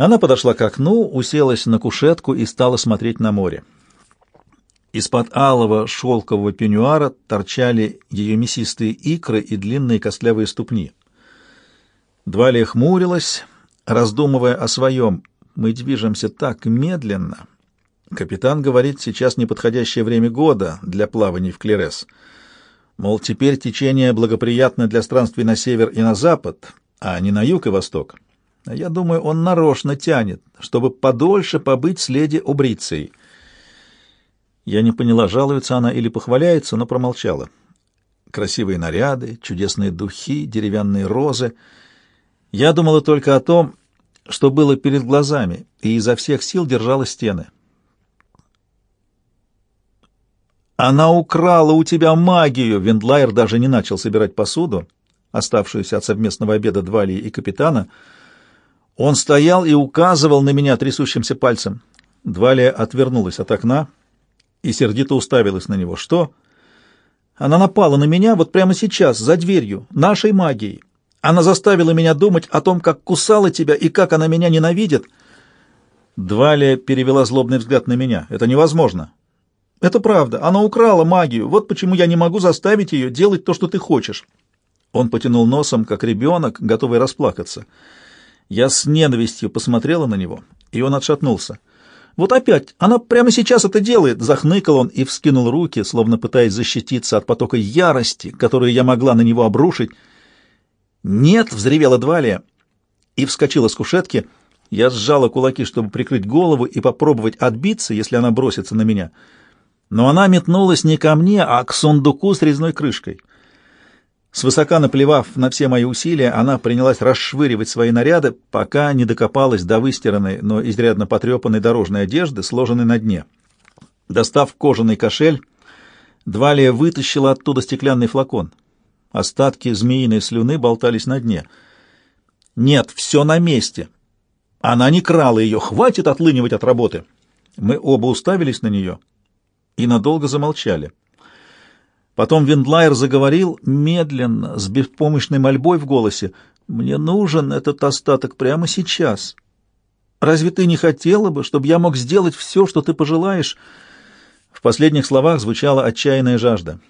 Она подошла к окну, уселась на кушетку и стала смотреть на море. Из-под алого шелкового пеньюара торчали ее мясистые икры и длинные костлявые ступни. Двалия хмурилась, раздумывая о своем. «Мы движемся так медленно. Капитан говорит, сейчас неподходящее время года для плаваний в Клерес. Мол, теперь течение благоприятно для странствий на север и на запад, а не на юг и восток. Я думаю, он нарочно тянет, чтобы подольше побыть с леди Убрицей». Я не поняла, жалуется она или похваляется, но промолчала. Красивые наряды, чудесные духи, деревянные розы — я думала только о том, что было перед глазами, и изо всех сил держала стены. «Она украла у тебя магию!» Вендлайер даже не начал собирать посуду, оставшуюся от совместного обеда Двалии и капитана. Он стоял и указывал на меня трясущимся пальцем. Двалия отвернулась от окна и сердито уставилась на него. «Что?» «Она напала на меня вот прямо сейчас, за дверью, нашей магией. Она заставила меня думать о том, как кусала тебя и как она меня ненавидит. Двалия перевела злобный взгляд на меня. Это невозможно. Это правда. Она украла магию. Вот почему я не могу заставить ее делать то, что ты хочешь. Он потянул носом, как ребенок, готовый расплакаться. С ненавистью посмотрела на него, и он отшатнулся. «Вот опять! Она прямо сейчас это делает!» Захныкал он и вскинул руки, словно пытаясь защититься от потока ярости, которую я могла на него обрушить. «Нет!» — взревела Двалия и вскочила с кушетки. Я сжала кулаки, чтобы прикрыть голову и попробовать отбиться, если она бросится на меня. Но она метнулась не ко мне, а к сундуку с резной крышкой. Свысока наплевав на все мои усилия, она принялась расшвыривать свои наряды, пока не докопалась до выстиранной, но изрядно потрепанной дорожной одежды, сложенной на дне. Достав кожаный кошель, Двалия вытащила оттуда стеклянный флакон. Остатки змеиной слюны болтались на дне. «Нет, все на месте. Она не крала ее. Хватит отлынивать от работы». Мы оба уставились на нее и надолго замолчали. Потом Виндлайер заговорил медленно, с беспомощной мольбой в голосе. «Мне нужен этот остаток прямо сейчас. Разве ты не хотела бы, чтобы я мог сделать все, что ты пожелаешь?» В последних словах звучала отчаянная жажда.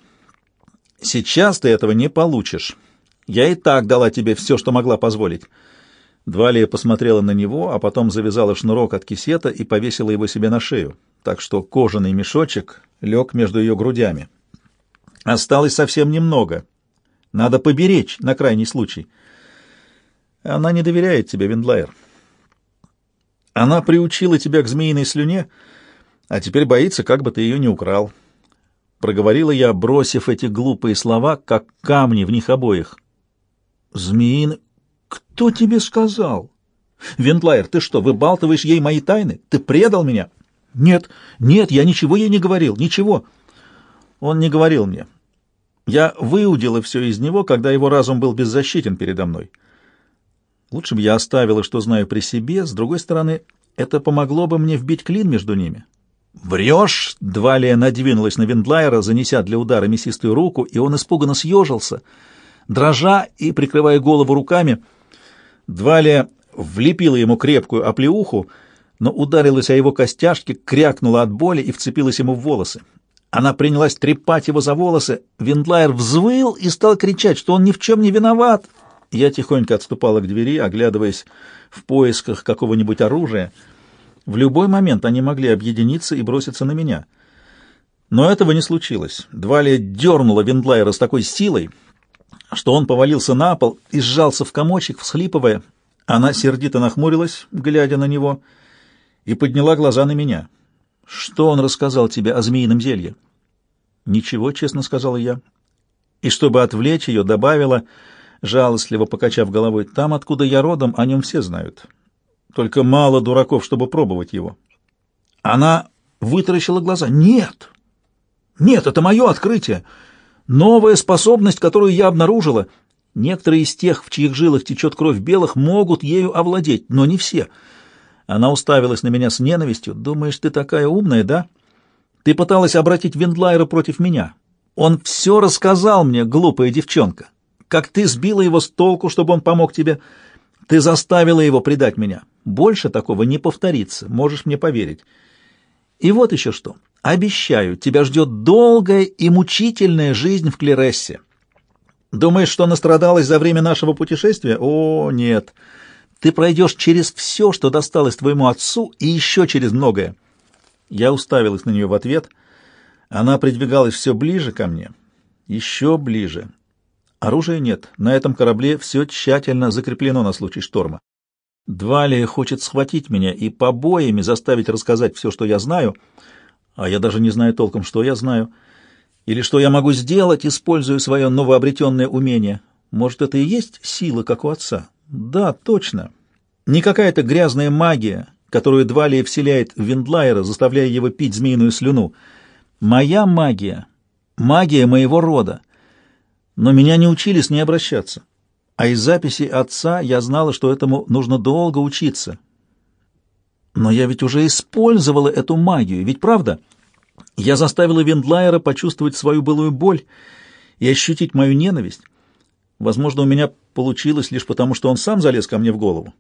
Сейчас ты этого не получишь. Я и так дала тебе все, что могла позволить. Двалия посмотрела на него, а потом завязала шнурок от кисета и повесила его себе на шею, так что кожаный мешочек лег между ее грудями. Осталось совсем немного. Надо поберечь на крайний случай. Она не доверяет тебе, Виндлайер. Она приучила тебя к змеиной слюне, а теперь боится, как бы ты ее не украл. — проговорила я, бросив эти глупые слова, как камни в них обоих. «Змеин... Кто тебе сказал?» «Вентлайер, ты что, выбалтываешь ей мои тайны? Ты предал меня?» «Нет, нет, я ничего ей не говорил, ничего». Он не говорил мне. Я выудила все из него, когда его разум был беззащитен передо мной. Лучше бы я оставила, что знаю при себе, с другой стороны, это помогло бы мне вбить клин между ними. «Врешь!» — Двалия надвинулась на Вендлайера, занеся для удара мясистую руку, и он испуганно съежился. Дрожа и прикрывая голову руками, Двалия влепила ему крепкую оплеуху, но ударилась о его костяшки, крякнула от боли и вцепилась ему в волосы. Она принялась трепать его за волосы. Виндлайер взвыл и стал кричать, что он ни в чем не виноват. Я тихонько отступала к двери, оглядываясь в поисках какого-нибудь оружия — в любой момент они могли объединиться и броситься на меня. Но этого не случилось. Двалия дернула Вендлайера с такой силой, что он повалился на пол и сжался в комочек, всхлипывая. Она сердито нахмурилась, глядя на него, и подняла глаза на меня. «Что он рассказал тебе о змеином зелье?» «Ничего», — честно сказала я. И чтобы отвлечь ее, добавила, жалостливо покачав головой, «Там, откуда я родом, о нем все знают. Только мало дураков, чтобы пробовать его. Она вытаращила глаза. «Нет! Нет, это мое открытие! Новая способность, которую я обнаружила. Некоторые из тех, в чьих жилах течет кровь белых, могут ею овладеть, но не все». Она уставилась на меня с ненавистью. «Думаешь, ты такая умная, да? Ты пыталась обратить Виндлайера против меня. Он все рассказал мне, глупая девчонка. Как ты сбила его с толку, чтобы он помог тебе?» Ты заставила его предать меня. Больше такого не повторится, можешь мне поверить. И вот еще что. Обещаю, тебя ждет долгая и мучительная жизнь в Клерессе. Думаешь, что настрадалась за время нашего путешествия? О, нет. Ты пройдешь через все, что досталось твоему отцу, и еще через многое. Я уставилась на нее в ответ. Она придвигалась все ближе ко мне. Еще ближе. Оружия нет. На этом корабле все тщательно закреплено на случай шторма. Двалия хочет схватить меня и побоями заставить рассказать все, что я знаю, а я даже не знаю толком, что я знаю, или что я могу сделать, используя свое новообретенное умение. Может, это и есть сила, как у отца? Да, точно. Не какая-то грязная магия, которую Двалия вселяет в Виндлайера, заставляя его пить змеиную слюну. Моя магия, магия моего рода. Но меня не учили с ней обращаться. А из записей отца я знала, что этому нужно долго учиться. Но я ведь уже использовала эту магию, ведь правда? Я заставила Вендлайера почувствовать свою былую боль и ощутить мою ненависть. Возможно, у меня получилось лишь потому, что он сам залез ко мне в голову.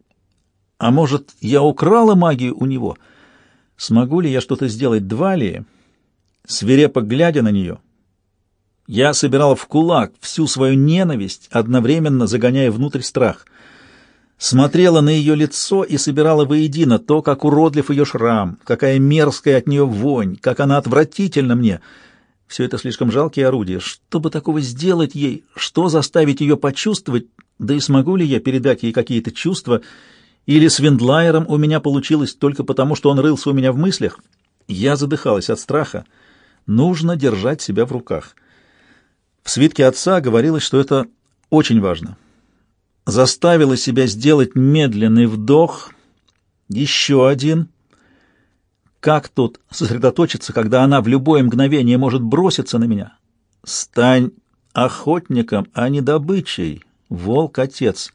А может, я украла магию у него? Смогу ли я что-то сделать Двалии, свирепо глядя на нее? Я собирала в кулак всю свою ненависть, одновременно загоняя внутрь страх. Смотрела на ее лицо и собирала воедино то, как уродлив ее шрам, какая мерзкая от нее вонь, как она отвратительна мне. Все это слишком жалкие орудия. Что бы такого сделать ей? Что заставить ее почувствовать? Да и смогу ли я передать ей какие-то чувства? Или с Вендлайером у меня получилось только потому, что он рылся у меня в мыслях? Я задыхалась от страха. Нужно держать себя в руках. В свитке отца говорилось, что это очень важно. Заставила себя сделать медленный вдох, еще один. Как тут сосредоточиться, когда она в любое мгновение может броситься на меня? Стань охотником, а не добычей, волк-отец.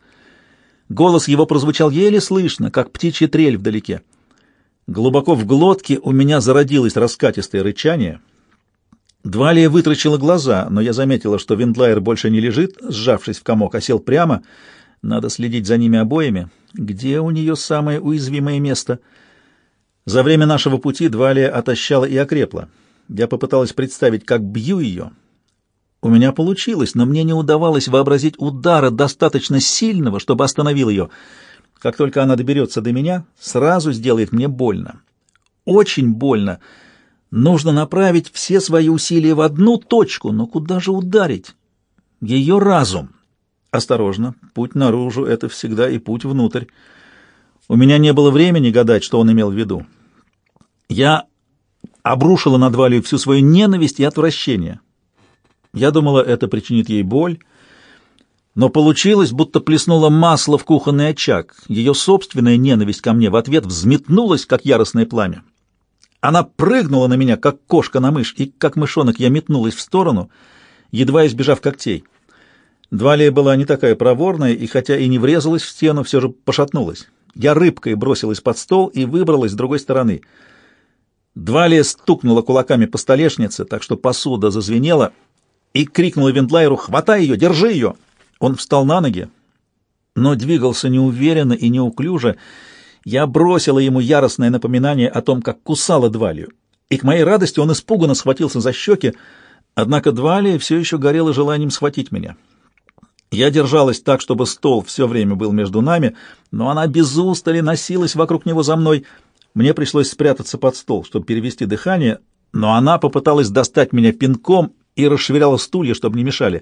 Голос его прозвучал еле слышно, как птичья трель вдалеке. Глубоко в глотке у меня зародилось раскатистое рычание — Двалия вытрачила глаза, но я заметила, что Виндлайер больше не лежит, сжавшись в комок, а сел прямо. Надо следить за ними обоими. Где у нее самое уязвимое место? За время нашего пути Двалия отощала и окрепла. Я попыталась представить, как бью ее. У меня получилось, но мне не удавалось вообразить удара достаточно сильного, чтобы остановил ее. Как только она доберется до меня, сразу сделает мне больно. Очень больно. Нужно направить все свои усилия в одну точку, но куда же ударить? Ее разум. Осторожно, путь наружу — это всегда и путь внутрь. У меня не было времени гадать, что он имел в виду. Я обрушила на Двалию всю свою ненависть и отвращение. Я думала, это причинит ей боль, но получилось, будто плеснуло масло в кухонный очаг. Ее собственная ненависть ко мне в ответ взметнулась, как яростное пламя. Она прыгнула на меня, как кошка на мышь, и как мышонок я метнулась в сторону, едва избежав когтей. Двалия была не такая проворная, и хотя и не врезалась в стену, все же пошатнулась. Я рыбкой бросилась под стол и выбралась с другой стороны. Двалия стукнула кулаками по столешнице, так что посуда зазвенела, и крикнула Вендлайеру «Хватай ее! Держи ее!» Он встал на ноги, но двигался неуверенно и неуклюже, я бросила ему яростное напоминание о том, как кусала Двалию, и к моей радости он испуганно схватился за щеки, однако Двалия все еще горела желанием схватить меня. Я держалась так, чтобы стол все время был между нами, но она без устали носилась вокруг него за мной. Мне пришлось спрятаться под стол, чтобы перевести дыхание, но она попыталась достать меня пинком и расшвыряла стулья, чтобы не мешали.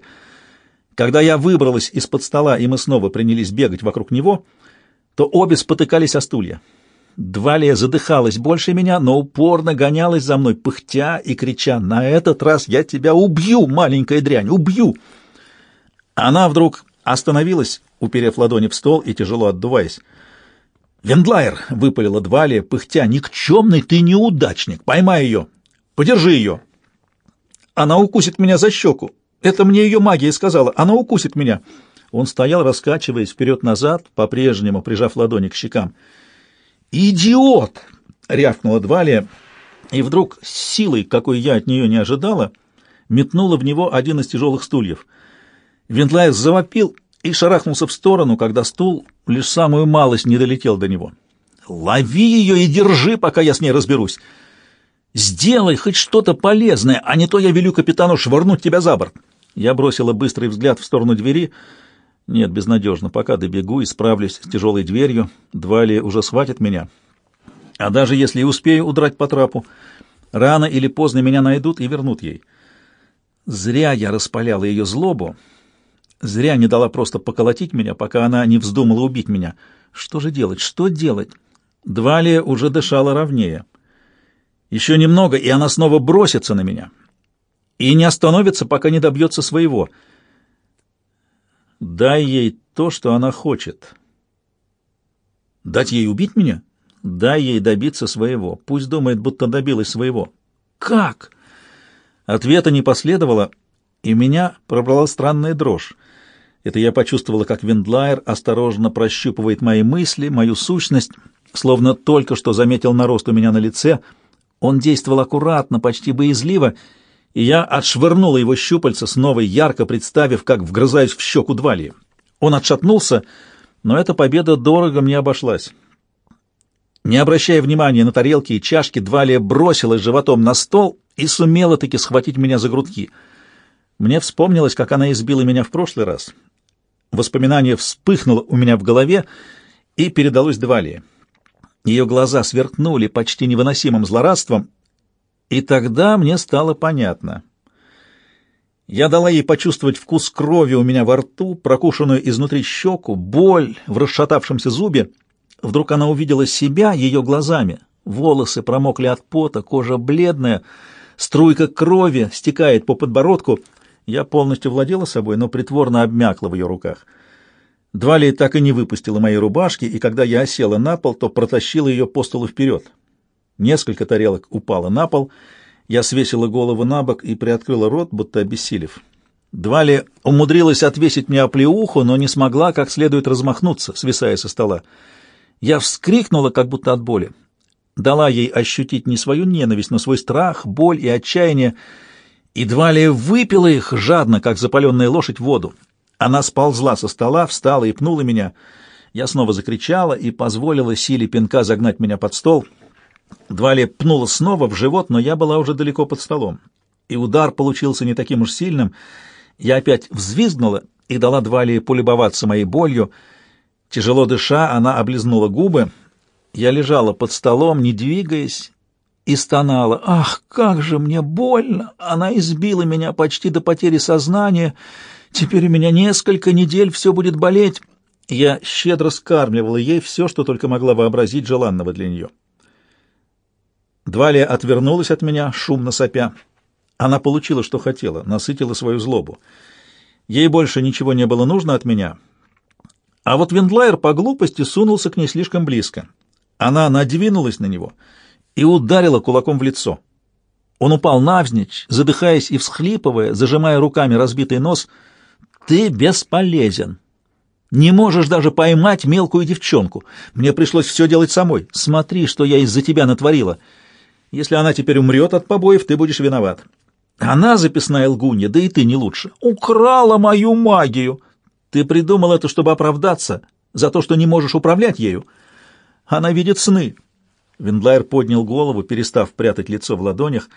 Когда я выбралась из-под стола, и мы снова принялись бегать вокруг него — то обе спотыкались о стулья. Двалия задыхалась больше меня, но упорно гонялась за мной, пыхтя и крича «На этот раз я тебя убью, маленькая дрянь, убью!» Она вдруг остановилась, уперев ладони в стол и тяжело отдуваясь. «Вендлайер!» — выпалила Двалия, пыхтя. «Никчемный ты неудачник! Поймай ее! Подержи ее!» «Она укусит меня за щеку! Это мне ее магия сказала! Она укусит меня!» Он стоял, раскачиваясь вперед-назад, по-прежнему прижав ладони к щекам. «Идиот!» — рявкнула Двалия, и вдруг с силой, какой я от нее не ожидала, метнула в него один из тяжелых стульев. Вендлайер завопил и шарахнулся в сторону, когда стул лишь самую малость не долетел до него. «Лови ее и держи, пока я с ней разберусь. Сделай хоть что-то полезное, а не то я велю капитану швырнуть тебя за борт». Я бросила быстрый взгляд в сторону двери. Нет, безнадежно. Пока добегу и справлюсь с тяжелой дверью, Двали уже схватит меня. А даже если и успею удрать по трапу, рано или поздно меня найдут и вернут ей. Зря я распаляла ее злобу, зря не дала просто поколотить меня, пока она не вздумала убить меня. Что же делать, что делать? Двалия уже дышала ровнее. Еще немного, и она снова бросится на меня. И не остановится, пока не добьется своего. Дай ей то, что она хочет. Дать ей убить меня? Дай ей добиться своего. Пусть думает, будто добилась своего. Как? Ответа не последовало, и меня пробрала странная дрожь. Это я почувствовала, как Виндлайер осторожно прощупывает мои мысли, мою сущность, словно только что заметил нарост у меня на лице. Он действовал аккуратно, почти боязливо, и я отшвырнула его щупальца, снова ярко представив, как вгрызаюсь в щеку Двалии. Он отшатнулся, но эта победа дорого мне обошлась. Не обращая внимания на тарелки и чашки, Двалия бросилась животом на стол и сумела таки схватить меня за грудки. Мне вспомнилось, как она избила меня в прошлый раз. Воспоминание вспыхнуло у меня в голове и передалось Двалии. Ее глаза сверкнули почти невыносимым злорадством, и тогда мне стало понятно. Я дала ей почувствовать вкус крови у меня во рту, прокушенную изнутри щеку, боль в расшатавшемся зубе — Вдруг она увидела себя ее глазами. Волосы промокли от пота, кожа бледная, струйка крови стекает по подбородку. Я полностью владела собой, но притворно обмякла в ее руках. Двали так и не выпустила моей рубашки, и когда я осела на пол, то протащила ее по столу вперед. Несколько тарелок упало на пол, я свесила голову на бок и приоткрыла рот, будто обессилев. Двали умудрилась отвесить мне оплеуху, но не смогла как следует размахнуться, свисая со стола. Я вскрикнула, как будто от боли. Дала ей ощутить не свою ненависть, но свой страх, боль и отчаяние. Едва ли выпила их жадно, как запаленная лошадь, в воду. Она сползла со стола, встала и пнула меня. Я снова закричала и позволила силе пинка загнать меня под стол. Двали пнула снова в живот, но я была уже далеко под столом. И удар получился не таким уж сильным. Я опять взвизгнула и дала Двали полюбоваться моей болью — Тяжело дыша, она облизнула губы. Я лежала под столом, не двигаясь, и стонала. «Ах, как же мне больно! Она избила меня почти до потери сознания. Теперь у меня несколько недель все будет болеть». Я щедро скармливала ей все, что только могла вообразить желанного для нее. Двалия отвернулась от меня, шумно сопя. Она получила, что хотела, насытила свою злобу. Ей больше ничего не было нужно от меня — а вот Виндлайер по глупости сунулся к ней слишком близко. Она надвинулась на него и ударила кулаком в лицо. Он упал навзничь, задыхаясь и всхлипывая, зажимая руками разбитый нос. «Ты бесполезен. Не можешь даже поймать мелкую девчонку. Мне пришлось все делать самой. Смотри, что я из-за тебя натворила. Если она теперь умрет от побоев, ты будешь виноват. Она записная лгунья, да и ты не лучше. Украла мою магию!» Ты придумал это, чтобы оправдаться за то, что не можешь управлять ею. Она видит сны. Виндлайер поднял голову, перестав прятать лицо в ладонях.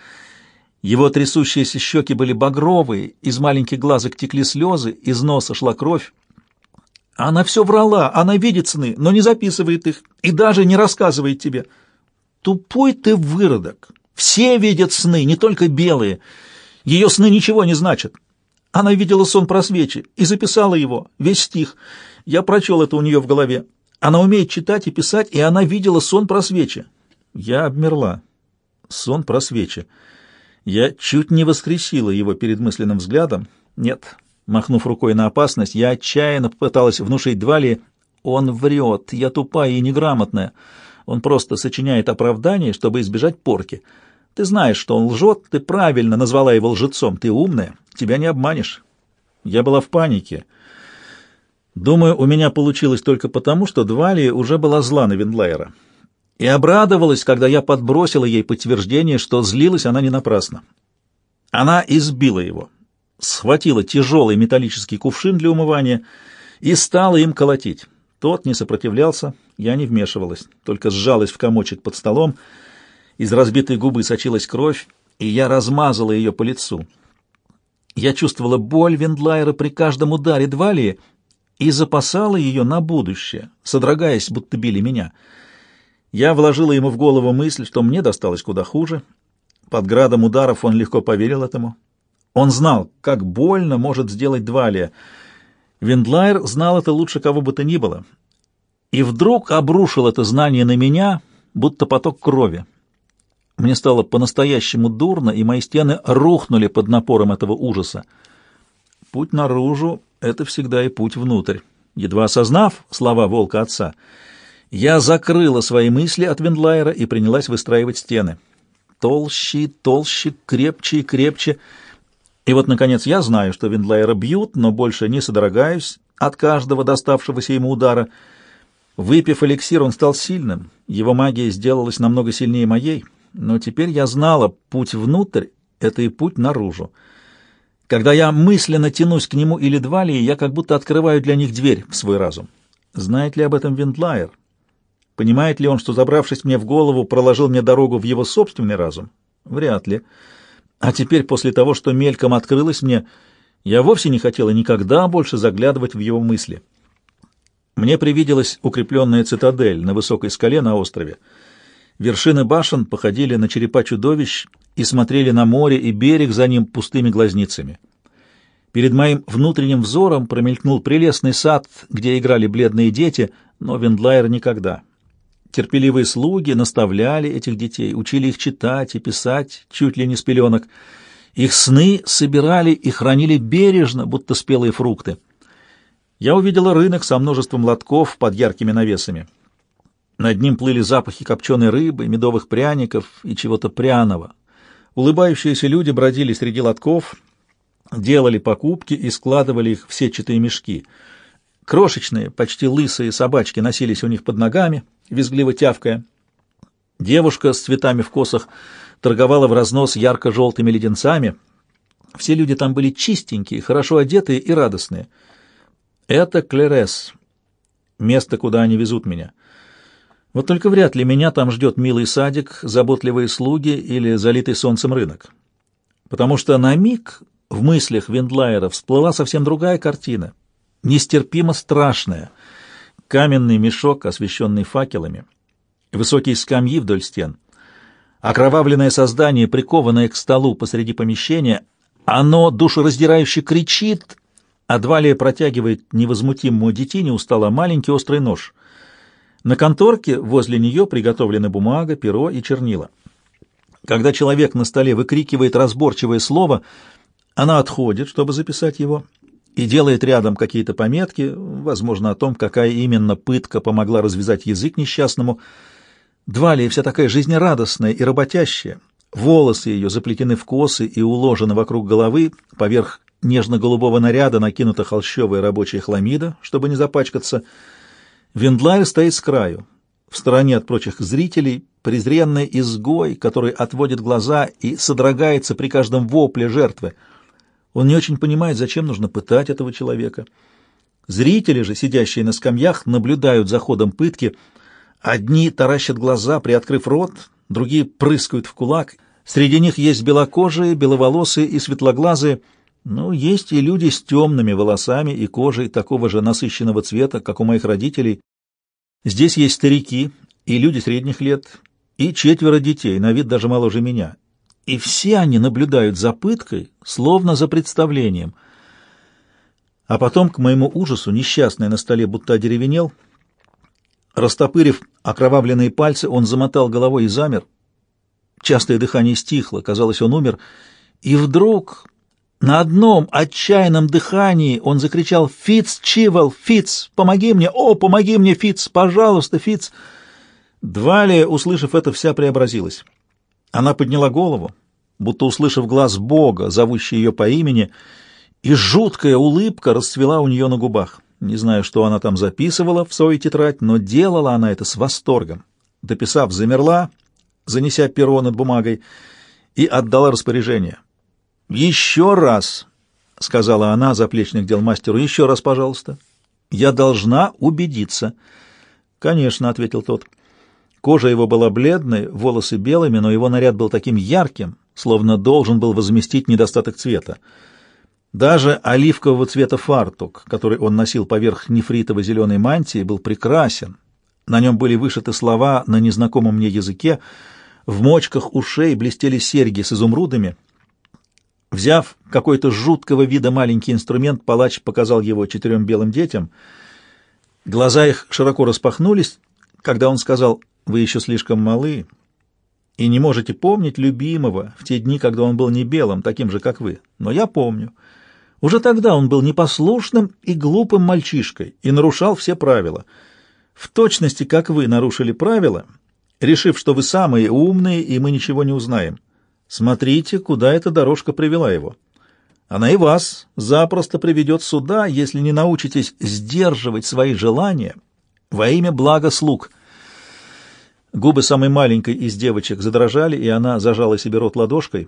Его трясущиеся щеки были багровые, из маленьких глазок текли слезы, из носа шла кровь. Она все врала, она видит сны, но не записывает их и даже не рассказывает тебе. Тупой ты выродок. Все видят сны, не только белые. Ее сны ничего не значат. Она видела сон про свечи и записала его, весь стих. Я прочел это у нее в голове. Она умеет читать и писать, и она видела сон про свечи. Я обмерла. Сон про свечи. Я чуть не воскресила его перед мысленным взглядом. Нет, махнув рукой на опасность, я отчаянно попыталась внушить Двали. Он врет, я тупая и неграмотная. Он просто сочиняет оправдание, чтобы избежать порки. Ты знаешь, что он лжет, ты правильно назвала его лжецом, ты умная, тебя не обманешь. Я была в панике. Думаю, у меня получилось только потому, что Двали уже была зла на Виндлайера. И обрадовалась, когда я подбросила ей подтверждение, что злилась она не напрасно. Она избила его, схватила тяжелый металлический кувшин для умывания и стала им колотить. Тот не сопротивлялся, я не вмешивалась, только сжалась в комочек под столом, из разбитой губы сочилась кровь, и я размазала ее по лицу. Я чувствовала боль Вендлайера при каждом ударе Двалии и запасала ее на будущее, содрогаясь, будто били меня. Я вложила ему в голову мысль, что мне досталось куда хуже. Под градом ударов он легко поверил этому. Он знал, как больно может сделать Двалия — Виндлайер знал это лучше кого бы то ни было. И вдруг обрушил это знание на меня, будто поток крови. Мне стало по-настоящему дурно, и мои стены рухнули под напором этого ужаса. Путь наружу — это всегда и путь внутрь. Едва осознав слова волка отца, я закрыла свои мысли от Виндлайера и принялась выстраивать стены. Толще, толще, крепче и крепче — и вот, наконец, я знаю, что Виндлайера бьют, но больше не содрогаюсь от каждого доставшегося ему удара. Выпив эликсир, он стал сильным, его магия сделалась намного сильнее моей, но теперь я знала, путь внутрь — это и путь наружу. Когда я мысленно тянусь к нему или Двалии, я как будто открываю для них дверь в свой разум. Знает ли об этом Виндлайер? Понимает ли он, что, забравшись мне в голову, проложил мне дорогу в его собственный разум? Вряд ли. А теперь, после того, что мельком открылось мне, я вовсе не хотела никогда больше заглядывать в его мысли. Мне привиделась укрепленная цитадель на высокой скале на острове. Вершины башен походили на черепа чудовищ и смотрели на море и берег за ним пустыми глазницами. Перед моим внутренним взором промелькнул прелестный сад, где играли бледные дети, но Вендлайер никогда. Терпеливые слуги наставляли этих детей, учили их читать и писать, чуть ли не с пеленок. Их сны собирали и хранили бережно, будто спелые фрукты. Я увидела рынок со множеством лотков под яркими навесами. Над ним плыли запахи копченой рыбы, медовых пряников и чего-то пряного. Улыбающиеся люди бродили среди лотков, делали покупки и складывали их в сетчатые мешки. Крошечные, почти лысые собачки носились у них под ногами — визгливо тявкая. Девушка с цветами в косах торговала в разнос ярко-желтыми леденцами. Все люди там были чистенькие, хорошо одетые и радостные. Это Клерес, место, куда они везут меня. Вот только вряд ли меня там ждет милый садик, заботливые слуги или залитый солнцем рынок. Потому что на миг в мыслях Виндлайера всплыла совсем другая картина, нестерпимо страшная — каменный мешок, освещенный факелами, высокие скамьи вдоль стен, окровавленное создание, прикованное к столу посреди помещения, оно душераздирающе кричит, а Двалия протягивает невозмутимому детине у стола маленький острый нож. На конторке возле нее приготовлены бумага, перо и чернила. Когда человек на столе выкрикивает разборчивое слово, она отходит, чтобы записать его, и делает рядом какие-то пометки, возможно, о том, какая именно пытка помогла развязать язык несчастному. Двалия вся такая жизнерадостная и работящая. Волосы ее заплетены в косы и уложены вокруг головы, поверх нежно-голубого наряда накинута холщовая рабочая хламида, чтобы не запачкаться. Вендлайр стоит с краю, в стороне от прочих зрителей, презренный изгой, который отводит глаза и содрогается при каждом вопле жертвы — он не очень понимает, зачем нужно пытать этого человека. Зрители же, сидящие на скамьях, наблюдают за ходом пытки. Одни таращат глаза, приоткрыв рот, другие прыскают в кулак. Среди них есть белокожие, беловолосые и светлоглазые, но есть и люди с темными волосами и кожей такого же насыщенного цвета, как у моих родителей. Здесь есть старики и люди средних лет, и четверо детей, на вид даже моложе меня, и все они наблюдают за пыткой, словно за представлением. А потом, к моему ужасу, несчастный на столе будто одеревенел. Растопырив окровавленные пальцы, он замотал головой и замер. Частое дыхание стихло, казалось, он умер. И вдруг, на одном отчаянном дыхании, он закричал «Фиц, Чивол, Фиц, помоги мне! О, помоги мне, Фиц! Пожалуйста, Фиц!» Двалия, услышав это, вся преобразилась. Она подняла голову, будто услышав глаз Бога, зовущий ее по имени, и жуткая улыбка расцвела у нее на губах. Не знаю, что она там записывала в свою тетрадь, но делала она это с восторгом. Дописав, замерла, занеся перо над бумагой, и отдала распоряжение. «Еще раз!» — сказала она заплечных дел мастеру. «Еще раз, пожалуйста». Я должна убедиться. Конечно, ответил тот. Кожа его была бледной, волосы белыми, но его наряд был таким ярким, словно должен был возместить недостаток цвета. Даже оливкового цвета фартук, который он носил поверх нефритово-зеленой мантии, был прекрасен. На нем были вышиты слова на незнакомом мне языке, в мочках ушей блестели серьги с изумрудами. Взяв какой-то жуткого вида маленький инструмент, палач показал его четырем белым детям. Глаза их широко распахнулись, когда он сказал «Вы еще слишком малы и не можете помнить любимого в те дни, когда он был не белым, таким же, как вы. Но я помню». Уже тогда он был непослушным и глупым мальчишкой и нарушал все правила. В точности, как вы нарушили правила, решив, что вы самые умные, и мы ничего не узнаем. Смотрите, куда эта дорожка привела его. Она и вас запросто приведет сюда, если не научитесь сдерживать свои желания во имя блага слуг. Губы самой маленькой из девочек задрожали, и она зажала себе рот ладошкой.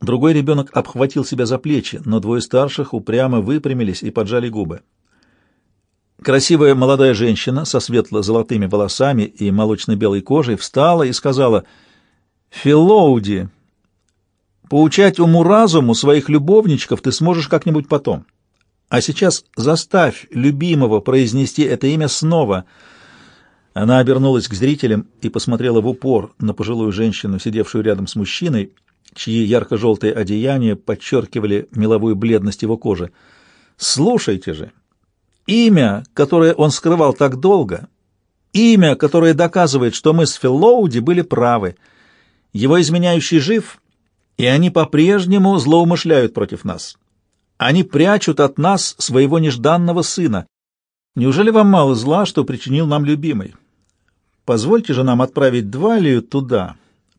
Другой ребенок обхватил себя за плечи, но двое старших упрямо выпрямились и поджали губы. Красивая молодая женщина со светло-золотыми волосами и молочно-белой кожей встала и сказала «Филоуди, поучать уму-разуму своих любовничков ты сможешь как-нибудь потом. А сейчас заставь любимого произнести это имя снова». Она обернулась к зрителям и посмотрела в упор на пожилую женщину, сидевшую рядом с мужчиной, чьи ярко-желтые одеяния подчеркивали меловую бледность его кожи. «Слушайте же!» Имя, которое он скрывал так долго, имя, которое доказывает, что мы с Филлоуди были правы. Его изменяющий жив, и они по-прежнему злоумышляют против нас. Они прячут от нас своего нежданного сына. Неужели вам мало зла, что причинил нам любимый? Позвольте же нам отправить Двалию туда.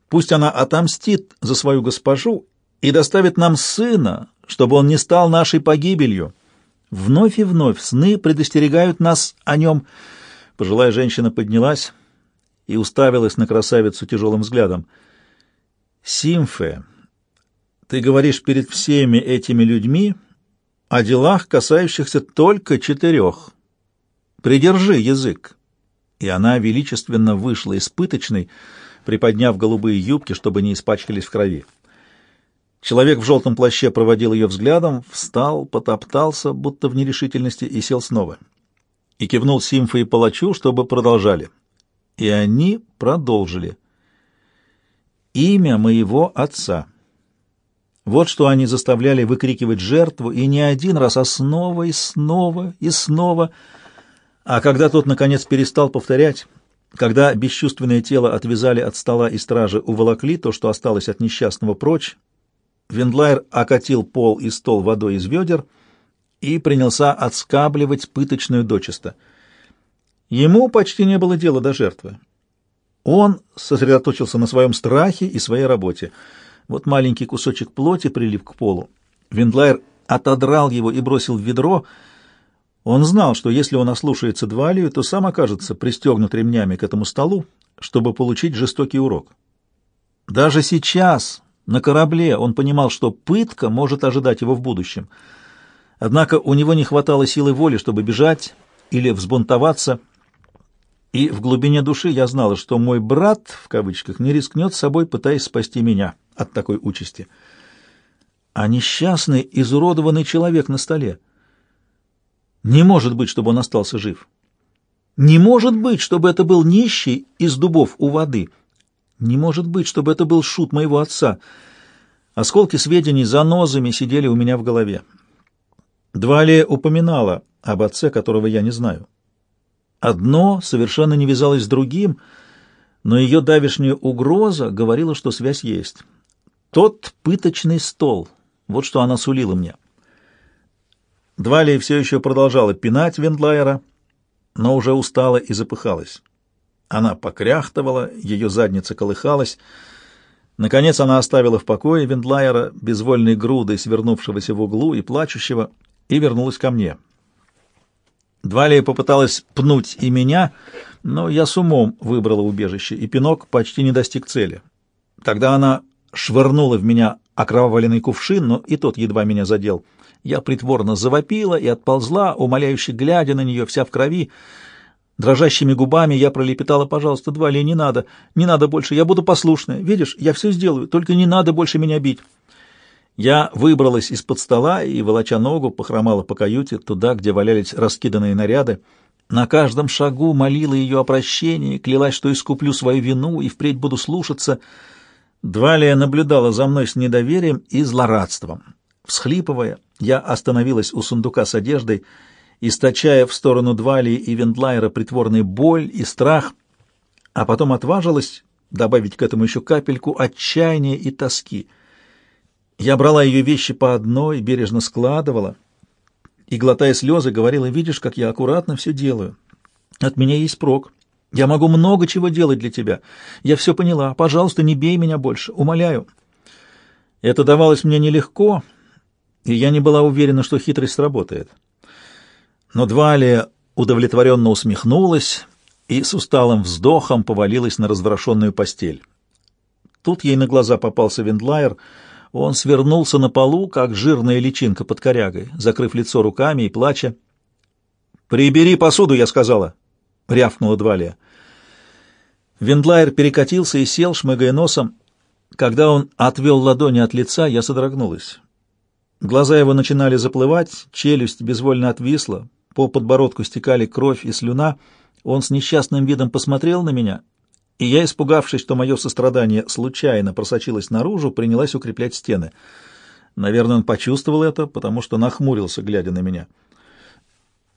Пусть она отомстит за свою госпожу и доставит нам сына, чтобы он не стал нашей погибелью». Вновь и вновь сны предостерегают нас о нем. Пожилая женщина поднялась и уставилась на красавицу тяжелым взглядом. «Симфе, ты говоришь перед всеми этими людьми о делах, касающихся только четырех. Придержи язык». И она величественно вышла из пыточной, приподняв голубые юбки, чтобы не испачкались в крови. Человек в желтом плаще проводил ее взглядом, встал, потоптался, будто в нерешительности, и сел снова. И кивнул Симфа и палачу, чтобы продолжали. И они продолжили. «Имя моего отца». Вот что они заставляли выкрикивать жертву, и не один раз, а снова и снова и снова. А когда тот, наконец, перестал повторять, когда бесчувственное тело отвязали от стола и стражи, уволокли то, что осталось от несчастного прочь, Вендлайер окатил пол и стол водой из ведер и принялся отскабливать пыточную дочисто. Ему почти не было дела до жертвы. Он сосредоточился на своем страхе и своей работе. Вот маленький кусочек плоти прилип к полу. Вендлайер отодрал его и бросил в ведро. Он знал, что если он ослушается Двалию, то сам окажется пристегнут ремнями к этому столу, чтобы получить жестокий урок. Даже сейчас, на корабле он понимал, что пытка может ожидать его в будущем. Однако у него не хватало силы воли, чтобы бежать или взбунтоваться, и в глубине души я знала, что мой брат, в кавычках, не рискнет собой, пытаясь спасти меня от такой участи. А несчастный, изуродованный человек на столе. Не может быть, чтобы он остался жив. Не может быть, чтобы это был нищий из дубов у воды — не может быть, чтобы это был шут моего отца. Осколки сведений за нозами сидели у меня в голове. Двалия упоминала об отце, которого я не знаю. Одно совершенно не вязалось с другим, но ее давешняя угроза говорила, что связь есть. Тот пыточный стол, вот что она сулила мне. Двалия все еще продолжала пинать Вендлайера, но уже устала и запыхалась. Она покряхтывала, ее задница колыхалась. Наконец она оставила в покое Вендлайера, безвольной грудой свернувшегося в углу и плачущего, и вернулась ко мне. Двалия попыталась пнуть и меня, но я с умом выбрала убежище, и пинок почти не достиг цели. Тогда она швырнула в меня окровавленный кувшин, но и тот едва меня задел. Я притворно завопила и отползла, умоляюще глядя на нее, вся в крови. Дрожащими губами я пролепетала, «Пожалуйста, Двали, не надо, не надо больше, я буду послушная. Видишь, я все сделаю, только не надо больше меня бить». Я выбралась из-под стола и, волоча ногу, похромала по каюте, туда, где валялись раскиданные наряды. На каждом шагу молила ее о прощении, клялась, что искуплю свою вину и впредь буду слушаться. Двалия наблюдала за мной с недоверием и злорадством. Всхлипывая, я остановилась у сундука с одеждой, источая в сторону Двалии и Вендлайера притворную боль и страх, а потом отважилась добавить к этому еще капельку отчаяния и тоски — я брала ее вещи по одной, бережно складывала и, глотая слезы, говорила, видишь, как я аккуратно все делаю. От меня есть прок. Я могу много чего делать для тебя. Я все поняла. Пожалуйста, не бей меня больше. Умоляю. Это давалось мне нелегко, и я не была уверена, что хитрость сработает. Но Двалия удовлетворенно усмехнулась и с усталым вздохом повалилась на разворошенную постель. Тут ей на глаза попался Вендлайер — он свернулся на полу, как жирная личинка под корягой, закрыв лицо руками и плача. «Прибери посуду», — я сказала, — рявкнула Двалия. Вендлайер перекатился и сел, шмыгая носом. Когда он отвел ладони от лица, я содрогнулась. Глаза его начинали заплывать, челюсть безвольно отвисла, по подбородку стекали кровь и слюна. Он с несчастным видом посмотрел на меня и я, испугавшись, что мое сострадание случайно просочилось наружу, принялась укреплять стены. Наверное, он почувствовал это, потому что нахмурился, глядя на меня.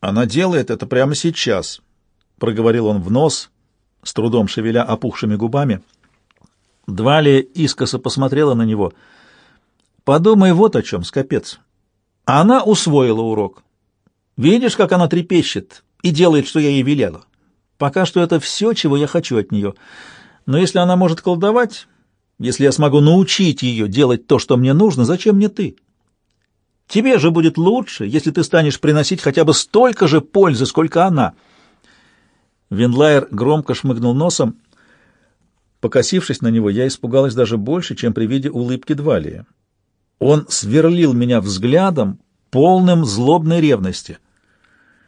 «Она делает это прямо сейчас», — проговорил он в нос, с трудом шевеля опухшими губами. Двалия искоса посмотрела на него. «Подумай вот о чем, скопец. Она усвоила урок. Видишь, как она трепещет и делает, что я ей велела. Пока что это все, чего я хочу от нее. Но если она может колдовать, если я смогу научить ее делать то, что мне нужно, зачем мне ты? Тебе же будет лучше, если ты станешь приносить хотя бы столько же пользы, сколько она. Винлайер громко шмыгнул носом. Покосившись на него, я испугалась даже больше, чем при виде улыбки Двалия. Он сверлил меня взглядом, полным злобной ревности —